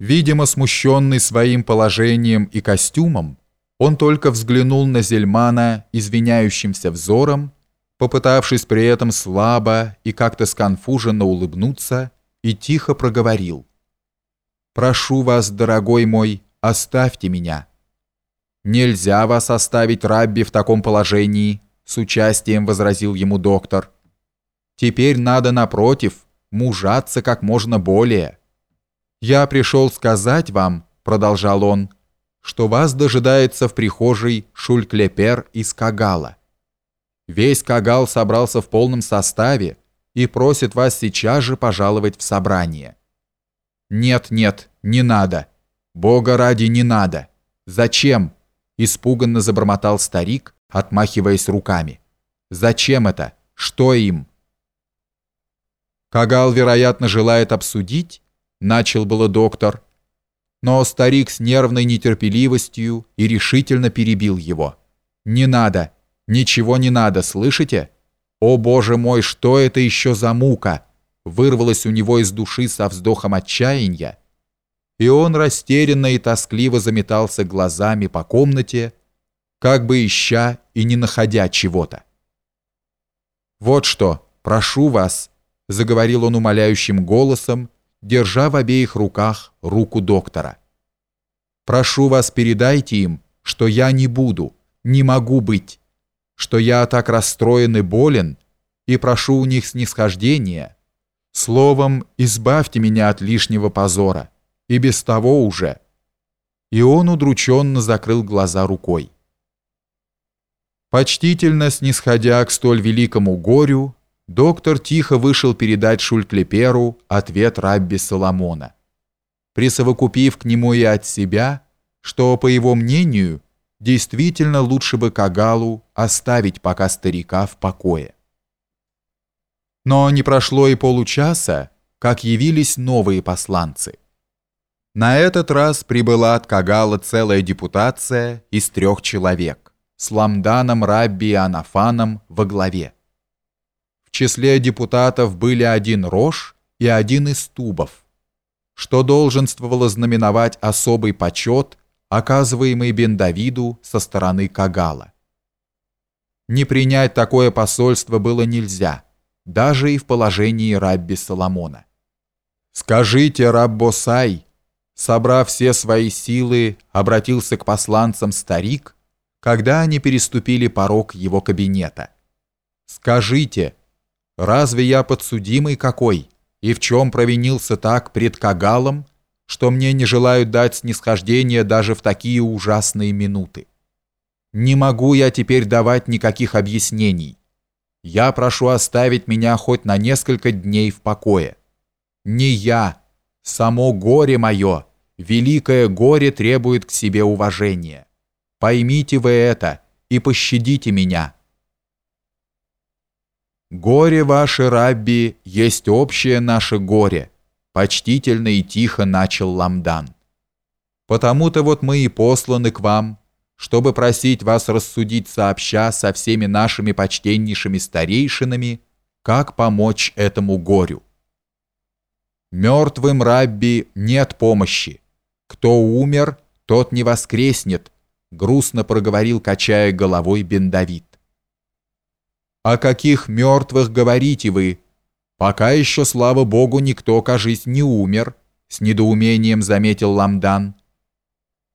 Видимо, смущенный своим положением и костюмом, он только взглянул на Зельмана извиняющимся взором, попытавшись при этом слабо и как-то сконфуженно улыбнуться, и тихо проговорил. «Прошу вас, дорогой мой, оставьте меня». «Нельзя вас оставить, Рабби, в таком положении», с участием возразил ему доктор. «Теперь надо, напротив, мужаться как можно более». «Я пришел сказать вам», — продолжал он, «что вас дожидается в прихожей Шульклепер из Кагала. Весь Кагал собрался в полном составе и просит вас сейчас же пожаловать в собрание». «Нет, нет, не надо. Бога ради, не надо. Зачем?» — испуганно забормотал старик, отмахиваясь руками. «Зачем это? Что им?» Кагал, вероятно, желает обсудить, начал было доктор, но старик с нервной нетерпеливостью и решительно перебил его. «Не надо, ничего не надо, слышите? О, Боже мой, что это еще за мука?» вырвалось у него из души со вздохом отчаяния, и он растерянно и тоскливо заметался глазами по комнате, как бы ища и не находя чего-то. «Вот что, прошу вас», — заговорил он умоляющим голосом, держа в обеих руках руку доктора. «Прошу вас, передайте им, что я не буду, не могу быть, что я так расстроен и болен, и прошу у них снисхождения. Словом, избавьте меня от лишнего позора, и без того уже». И он удрученно закрыл глаза рукой. Почтительно снисходя к столь великому горю, доктор тихо вышел передать Шульклеперу ответ Рабби Соломона, присовокупив к нему и от себя, что, по его мнению, действительно лучше бы Кагалу оставить пока старика в покое. Но не прошло и получаса, как явились новые посланцы. На этот раз прибыла от Кагала целая депутация из трех человек с Ламданом Рабби и Анафаном во главе. В числе депутатов были один Рош и один из Тубов, что долженствовало знаменовать особый почет, оказываемый бен Давиду со стороны Кагала. Не принять такое посольство было нельзя, даже и в положении Рабби Соломона. «Скажите, Раббосай!» Собрав все свои силы, обратился к посланцам старик, когда они переступили порог его кабинета. «Скажите, Разве я подсудимый какой? И в чем провинился так пред Кагалом, что мне не желают дать снисхождение даже в такие ужасные минуты? Не могу я теперь давать никаких объяснений. Я прошу оставить меня хоть на несколько дней в покое. Не я, само горе мое, великое горе требует к себе уважения. Поймите вы это и пощадите меня». «Горе ваше, Рабби, есть общее наше горе», почтительно и тихо начал Ламдан. «Потому-то вот мы и посланы к вам, чтобы просить вас рассудить сообща со всеми нашими почтеннейшими старейшинами, как помочь этому горю. Мертвым Рабби нет помощи. Кто умер, тот не воскреснет», грустно проговорил, качая головой Бен Давид. «О каких мертвых говорите вы? Пока еще, слава богу, никто, кажись, не умер», с недоумением заметил Ламдан.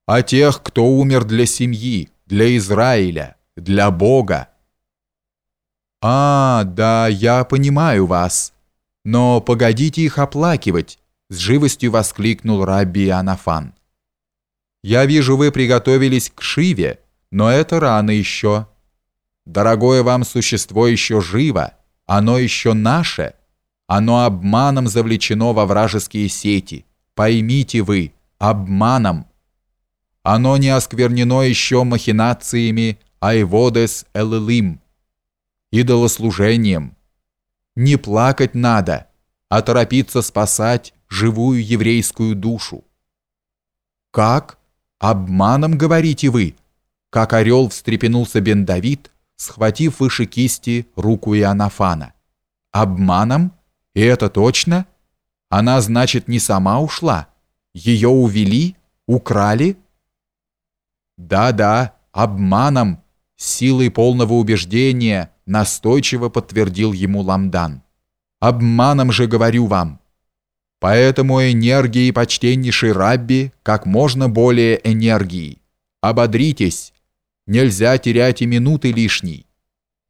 «О тех, кто умер для семьи, для Израиля, для Бога». «А, да, я понимаю вас. Но погодите их оплакивать», с живостью воскликнул Рабби Анафан. «Я вижу, вы приготовились к Шиве, но это рано еще». Дорогое вам существо еще живо, оно еще наше, оно обманом завлечено во вражеские сети. Поймите вы, обманом. Оно не осквернено еще махинациями айводес эллим, идолослужением. Не плакать надо, а торопиться спасать живую еврейскую душу. Как? Обманом, говорите вы? Как орел встрепенулся Бен Давид, схватив выше кисти руку Иоаннафана. «Обманом? И это точно? Она, значит, не сама ушла? Ее увели? Украли? Да-да, обманом, силой полного убеждения, настойчиво подтвердил ему Ламдан. Обманом же говорю вам. Поэтому энергии, почтеннейший Рабби, как можно более энергии. Ободритесь, нельзя терять и минуты лишней.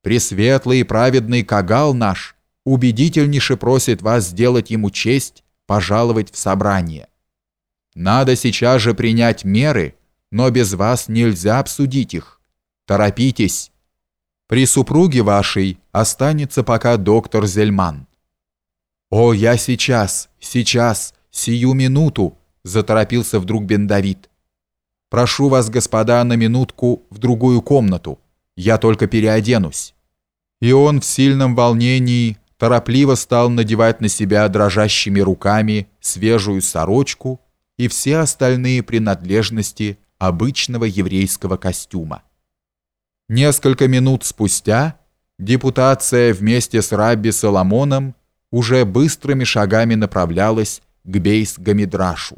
Пресветлый и праведный Кагал наш убедительнейше просит вас сделать ему честь пожаловать в собрание. Надо сейчас же принять меры, но без вас нельзя обсудить их. Торопитесь. При супруге вашей останется пока доктор Зельман. О, я сейчас, сейчас, сию минуту, заторопился вдруг Бендавид. Прошу вас, господа, на минутку в другую комнату. Я только переоденусь. И он в сильном волнении торопливо стал надевать на себя дрожащими руками свежую сорочку и все остальные принадлежности обычного еврейского костюма. Несколько минут спустя депутация вместе с Рабби Соломоном уже быстрыми шагами направлялась к Бейс-Гамидрашу.